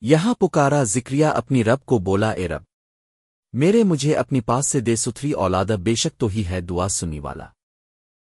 یہاں پکارا ذکریہ اپنی رب کو بولا، اے رب، میرے مجھے اپنی پاس سے دے ستھری اولادہ، بے شک تو ہی ہے دعا سنی والا۔